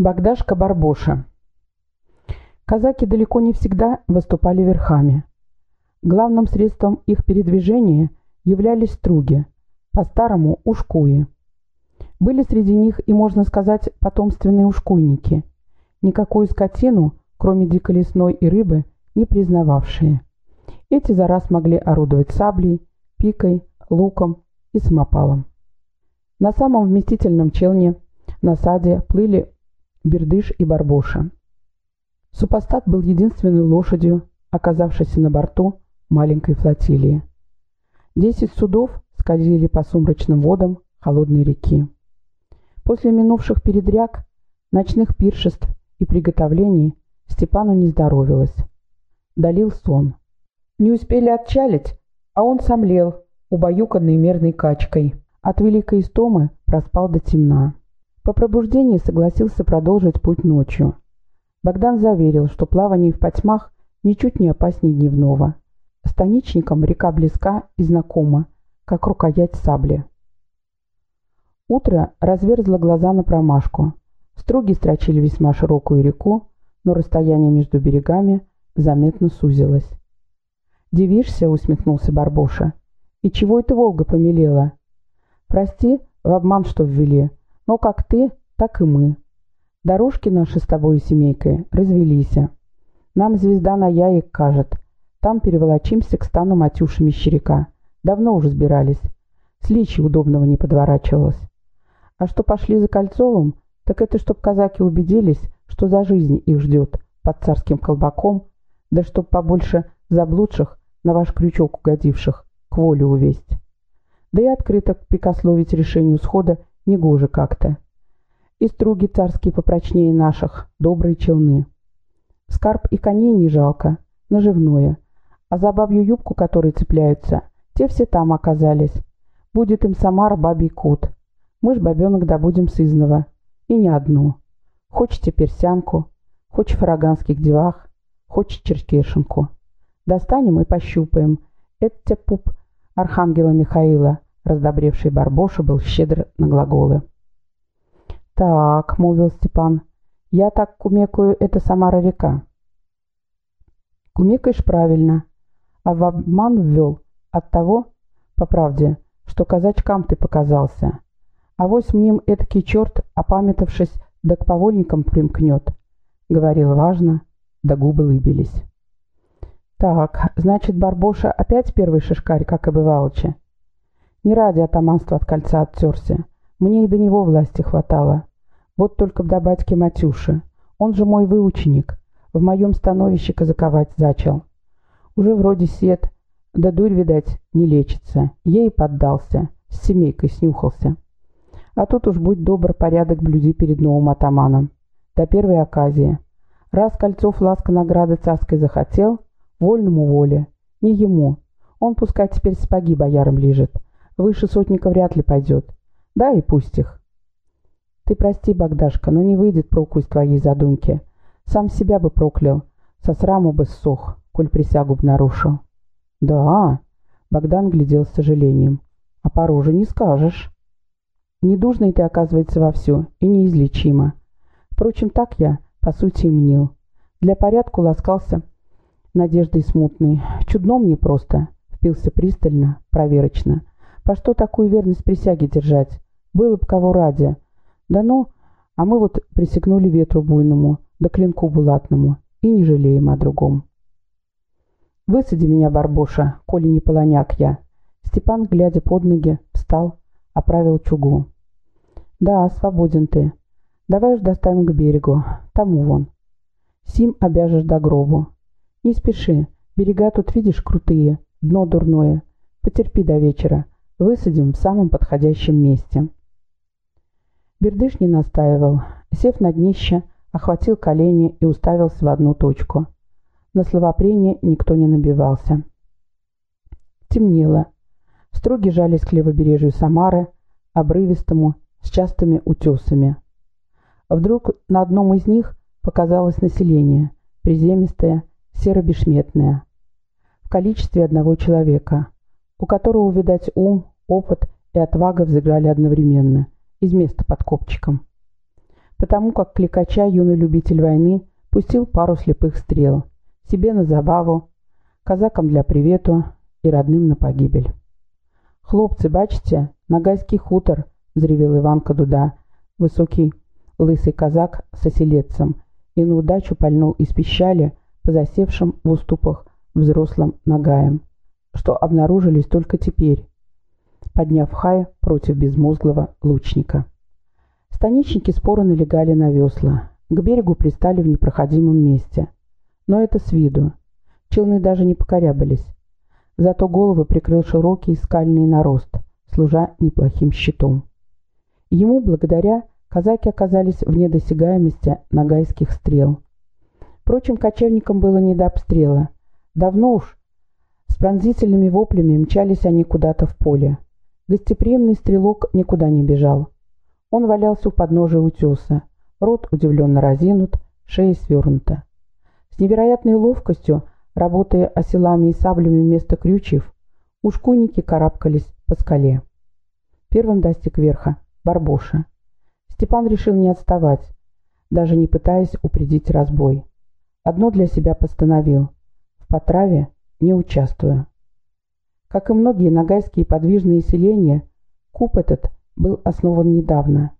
Богдашка Барбоша Казаки далеко не всегда выступали верхами. Главным средством их передвижения являлись струги, по-старому ушкуи. Были среди них и, можно сказать, потомственные ушкуйники, никакую скотину, кроме диколесной и рыбы, не признававшие. Эти за раз могли орудовать саблей, пикой, луком и самопалом. На самом вместительном челне на саде плыли Бердыш и Барбоша. Супостат был единственной лошадью, оказавшейся на борту маленькой флотилии. Десять судов скользили по сумрачным водам холодной реки. После минувших передряг, ночных пиршеств и приготовлений Степану не здоровилось. Долил сон. Не успели отчалить, а он сомлел, убаюканный мерной качкой. От великой истомы проспал до темна. По пробуждении согласился продолжить путь ночью. Богдан заверил, что плавание в потьмах ничуть не опаснее дневного. Станичникам река близка и знакома, как рукоять сабли. Утро разверзло глаза на промашку. Струги строчили весьма широкую реку, но расстояние между берегами заметно сузилось. «Дивишься?» — усмехнулся Барбоша. «И чего это Волга помелела?» «Прости, в обман что ввели. Но как ты, так и мы. Дорожки наши с тобой семейкой развелись. Нам звезда на яек кажет. Там переволочимся к стану Матюши Мещеряка. Давно уже сбирались. Сличи удобного не подворачивалось. А что пошли за Кольцовым, так это чтоб казаки убедились, что за жизнь их ждет под царским колбаком, да чтоб побольше заблудших на ваш крючок угодивших к воле увесть. Да и открыто прикословить решению схода негоже как-то. И струги царские попрочнее наших, добрые челны. Скарб и коней не жалко, наживное. А за бабью юбку, которой цепляются, те все там оказались. Будет им Самара бабий кут. Мы ж бабенок добудем сызного. И не одну. Хочете персянку, хочешь фараганских девах, хочешь черкешенку. Достанем и пощупаем. Это пуп архангела Михаила, Раздобревший Барбоша был щедр на глаголы. «Так», — молвил Степан, — «я так кумекаю, это Самара-река». «Кумекаешь правильно, а в обман ввел от того, по правде, что казачкам ты показался. А вось мним этакий черт, опамятавшись, да к повольникам примкнет», — говорил важно, да губы лыбились. «Так, значит, Барбоша опять первый шишкарь, как и бывалочи?» Не ради атаманства от кольца оттерся. Мне и до него власти хватало. Вот только до батьки Матюши. Он же мой выученик. В моем становище казаковать зачал. Уже вроде сед, да дурь, видать, не лечится. Ей поддался, с семейкой снюхался. А тут уж будь добр, порядок блюди перед новым атаманом. До первой оказии. Раз Кольцов ласка награды царской захотел, вольному воле. Не ему. Он пускай теперь сапоги боярам лежит. Выше сотника вряд ли пойдет. Да и пусть их. Ты прости, Богдашка, но не выйдет проку из твоей задумки. Сам себя бы проклял, со сраму бы ссох, коль присягу б нарушил. Да, Богдан глядел с сожалением. А по роже не скажешь. Недужный ты, оказывается, вовсю и неизлечимо. Впрочем, так я, по сути, и мнил. Для порядку ласкался надеждой смутной. Чудно мне просто. Впился пристально, проверочно. По что такую верность присяге держать? Было б кого ради. Да ну, а мы вот присягнули ветру буйному, да клинку булатному, и не жалеем о другом. «Высади меня, Барбоша, коли не полоняк я». Степан, глядя под ноги, встал, оправил чугу. «Да, свободен ты. Давай уж доставим к берегу, тому вон. Сим обяжешь до гробу. Не спеши, берега тут, видишь, крутые, дно дурное. Потерпи до вечера, Высадим в самом подходящем месте. Бердыш не настаивал. Сев на днище, охватил колени и уставился в одну точку. На словопрение никто не набивался. Темнело. Струги жались к левобережью Самары, обрывистому, с частыми утесами. Вдруг на одном из них показалось население, приземистое, серо-бешметное, в количестве одного человека, у которого, видать, ум, опыт и отвага взыграли одновременно, из места под копчиком. потому как кликача юный любитель войны пустил пару слепых стрел, себе на забаву, казакам для привету и родным на погибель. «Хлопцы, бачите, Нагайский хутор!» — взревел Иванка Дуда, высокий лысый казак с оселедцем, и на удачу пальнул из пищали по засевшим в уступах взрослым нагаям, что обнаружились только теперь, подняв хай против безмозглого лучника. Станичники споро налегали на весла, к берегу пристали в непроходимом месте. Но это с виду. Челны даже не покорябались. Зато головы прикрыл широкий скальный нарост, служа неплохим щитом. Ему, благодаря, казаки оказались вне досягаемости нагайских стрел. Впрочем, кочевникам было не до обстрела. Давно уж с пронзительными воплями мчались они куда-то в поле. Гостеприимный стрелок никуда не бежал. Он валялся у подножия утеса, рот удивленно разинут, шея свернута. С невероятной ловкостью, работая оселами и саблями вместо крючев, ушкуйники карабкались по скале. Первым достиг верха Барбоша. Степан решил не отставать, даже не пытаясь упредить разбой. Одно для себя постановил – в потраве не участвую. Как и многие нагайские подвижные селения, куб этот был основан недавно.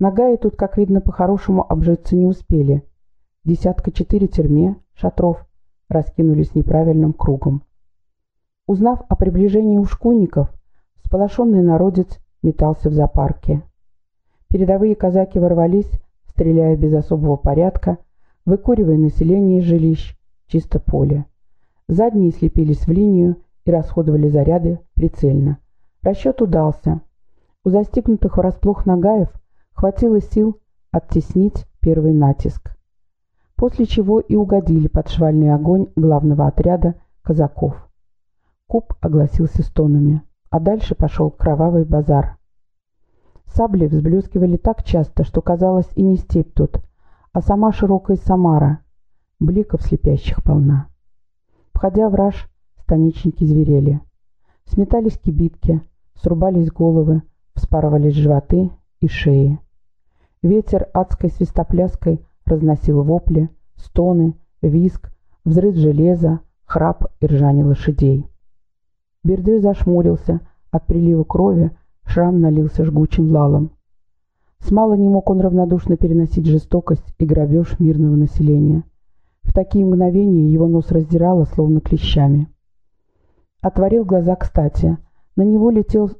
Нагаи тут, как видно, по-хорошему обжиться не успели. Десятка четыре терме, шатров, раскинулись неправильным кругом. Узнав о приближении ушкуйников, сполошенный народец метался в зоопарке. Передовые казаки ворвались, стреляя без особого порядка, выкуривая население из жилищ, чисто поле. Задние слепились в линию и расходовали заряды прицельно. Расчет удался. У застигнутых врасплох нагаев хватило сил оттеснить первый натиск. После чего и угодили под швальный огонь главного отряда казаков. Куб огласился стонами, а дальше пошел кровавый базар. Сабли взблескивали так часто, что казалось и не степь тут, а сама широкая Самара, бликов слепящих полна. Входя в раж, станичники зверели. Сметались кибитки, срубались головы, вспарывались животы и шеи. Ветер адской свистопляской разносил вопли, стоны, виск, взрыв железа, храп и ржание лошадей. Бердыш зашмурился, от прилива крови шрам налился жгучим лалом. Смало не мог он равнодушно переносить жестокость и грабеж мирного населения. В такие мгновения его нос раздирало, словно клещами. Отворил глаза кстати. На него летел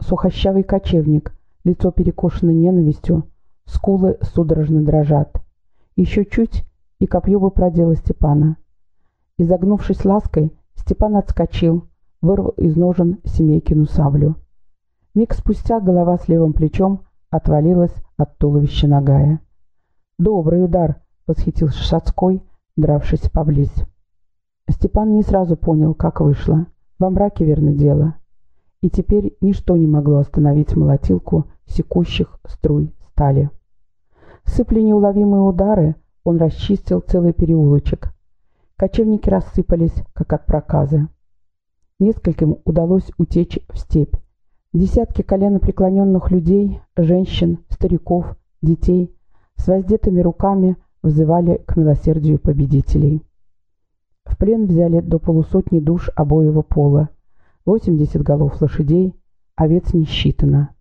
сухощавый кочевник, лицо перекошено ненавистью, скулы судорожно дрожат. Еще чуть, и копье бы продело Степана. Изогнувшись лаской, Степан отскочил, вырвал из ножен Семейкину саблю. Миг спустя голова с левым плечом отвалилась от туловища Нагая. «Добрый удар!» — восхитился Шацкой, дравшись поблизь. Степан не сразу понял, как вышло. Во мраке верно дело. И теперь ничто не могло остановить молотилку секущих струй стали. Сыпли неуловимые удары, он расчистил целый переулочек. Кочевники рассыпались, как от проказы. Нескольким удалось утечь в степь. Десятки коленопреклоненных людей, женщин, стариков, детей с воздетыми руками взывали к милосердию победителей. В плен взяли до полусотни душ обоего пола, 80 голов лошадей, овец не считано.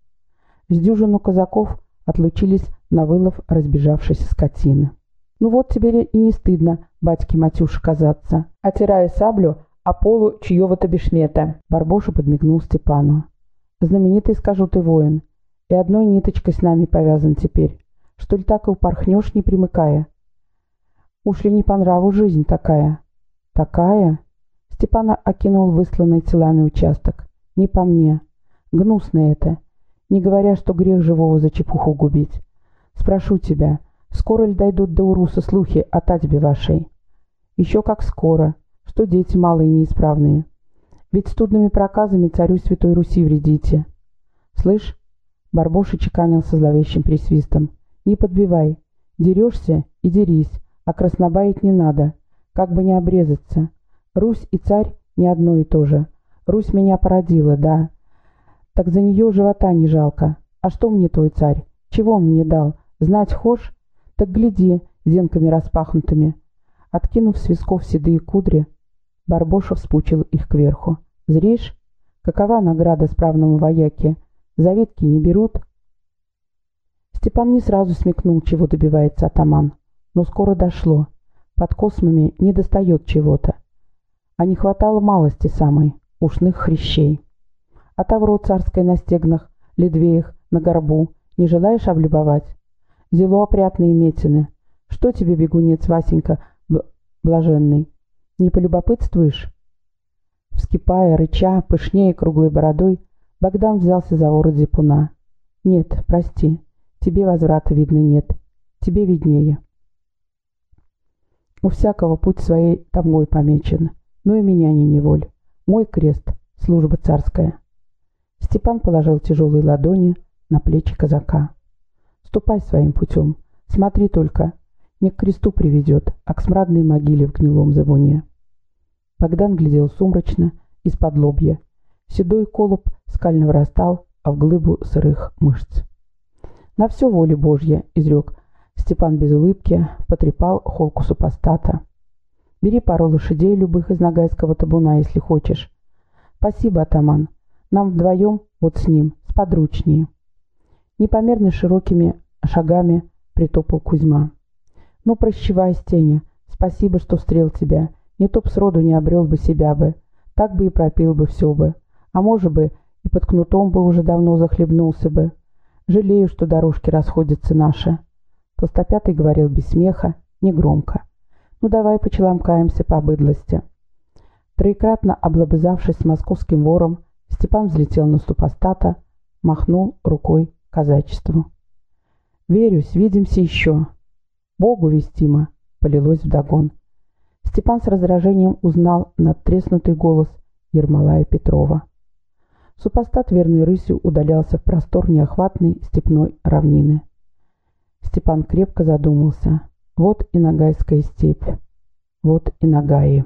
С дюжину казаков отлучились на вылов разбежавшейся скотины. «Ну вот теперь и не стыдно, батьки Матюш, казаться», отирая саблю о полу чьего-то бешмета. Барбоша подмигнул Степану. «Знаменитый, скажу ты, воин, и одной ниточкой с нами повязан теперь. Что ли так и упорхнешь, не примыкая? Уж ли не по нраву жизнь такая?» «Такая?» Степана окинул высланный телами участок. «Не по мне. Гнусно это. Не говоря, что грех живого за чепуху губить. Спрошу тебя, скоро ли дойдут до Уруса слухи о татьбе вашей?» «Еще как скоро. Что дети малые неисправные. Ведь студными проказами царю Святой Руси вредите». «Слышь?» Барбоша чеканил со зловещим присвистом. «Не подбивай. Дерешься и дерись, а краснобаить не надо как бы не обрезаться. Русь и царь не одно и то же. Русь меня породила, да. Так за нее живота не жалко. А что мне твой царь? Чего он мне дал? Знать хошь? Так гляди, зенками распахнутыми. Откинув с висков седые кудри, Барбоша вспучил их кверху. Зришь? Какова награда справному вояке? Завидки не берут? Степан не сразу смекнул, чего добивается атаман. Но скоро дошло. Под космами не достает чего-то. А не хватало малости самой, ушных хрящей. А тавро царское на стегнах, ледвеях, на горбу, не желаешь облюбовать? Зело опрятные метины. Что тебе, бегунец Васенька, блаженный? Не полюбопытствуешь?» Вскипая, рыча, пышнее круглой бородой, Богдан взялся за ворот зипуна. «Нет, прости, тебе возврата, видно, нет. Тебе виднее». У всякого путь своей тамгой помечен, но и меня не неволь. Мой крест — служба царская. Степан положил тяжелые ладони на плечи казака. «Ступай своим путем. Смотри только, не к кресту приведет, а к смрадной могиле в гнилом забуне». Богдан глядел сумрачно, из-под лобья. Седой колоб скально вырастал, а в глыбу сырых мышц. «На все воля Божья», — изрек Степан без улыбки, потрепал холку супостата. «Бери пару лошадей любых из нагайского табуна, если хочешь». «Спасибо, атаман. Нам вдвоем, вот с ним, сподручнее». Непомерно широкими шагами притопал Кузьма. «Ну, прощевай, Стеня. Спасибо, что встрел тебя. Не то б сроду не обрел бы себя бы. Так бы и пропил бы все бы. А может бы, и под кнутом бы уже давно захлебнулся бы. Жалею, что дорожки расходятся наши. Толстопятый говорил без смеха, негромко. Ну давай почеламкаемся по обыдлости. Троекратно облобызавшись с московским вором, Степан взлетел на супостата, махнул рукой казачеству. «Верюсь, видимся еще. Богу вестимо!» — полилось вдогон. Степан с раздражением узнал надтреснутый голос Ермолая Петрова. Супостат верной рысью удалялся в простор неохватной степной равнины. Степан крепко задумался. Вот и Ногайская степь, вот и Нагаи.